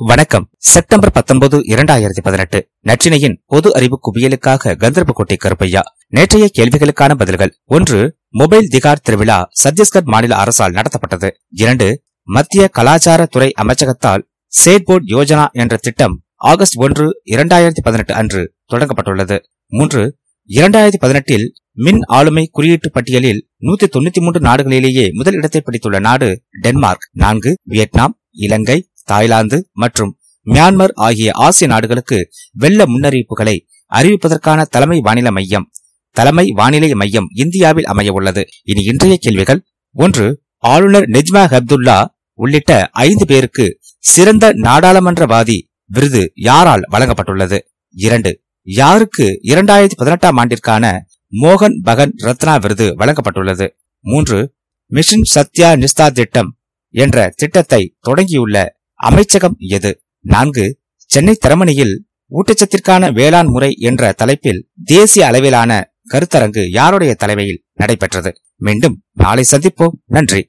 வணக்கம். செப்டம்பர் பத்தொன்பது இரண்டாயிரத்தி பதினெட்டு. நற்றினையின் பொது அறிவு குவியலுக்காக கந்தர்போட்டை கருப்பையா. நேற்றைய கேள்விகளுக்கான பதில்கள். ஒன்று மொபைல் திகார் திருவிழா சத்தீஸ்கர் மாநில அரசால் நடத்தப்பட்டது. இரண்டு மத்திய கலாச்சார துறை அமைச்சகத்தால் சேட்போர்ட் யோஜனா என்ற திட்டம் ஆகஸ்ட் ஒன்று இரண்டாயிரத்தி பதினெட்டு அன்று தொடங்கப்பட்டுள்ளது. மூன்று இரண்டாயிரத்தி பதினெட்டில் மின் ஆளுமை குறியீட்டு பட்டியலில் நூத்தி தொண்ணூத்தி மூன்று நாடுகளிலேயே முதல் இடத்தை பிடித்துள்ள நாடு டென்மார்க். நான்கு வியட்நாம் இலங்கை தாய்லாந்து மற்றும் மியான்மர் ஆகிய ஆசிய நாடுகளுக்கு வெள்ள முன்னறிவிப்புகளை அறிவிப்பதற்கான தலைமை வானிலை மையம் தலைமை வானிலை மையம் இந்தியாவில் அமைய உள்ளது இனி இன்றைய கேள்விகள் ஒன்று ஆளுநர் நெஜ்மா ஹப்துல்லா உள்ளிட்ட ஐந்து பேருக்கு சிறந்த நாடாளுமன்றவாதி விருது யாரால் வழங்கப்பட்டுள்ளது? இரண்டு யாருக்கு இரண்டாயிரத்தி பதினெட்டாம் ஆண்டிற்கான மோகன் பகன் ரத்னா விருது வழங்கப்பட்டுள்ளது? மூன்று மிஷன் சத்யா நிஸ்தா திட்டம் என்ற திட்டத்தை தொடங்கியுள்ள அமைச்சகம் எது? நான்கு சென்னை தரமணியில் ஊட்டச்சத்திற்கான வேளாண் முறை என்ற தலைப்பில் தேசிய அளவிலான கருத்தரங்கு யாருடைய தலைமையில் நடைபெற்றது? மீண்டும் நாளை சந்திப்போம். நன்றி.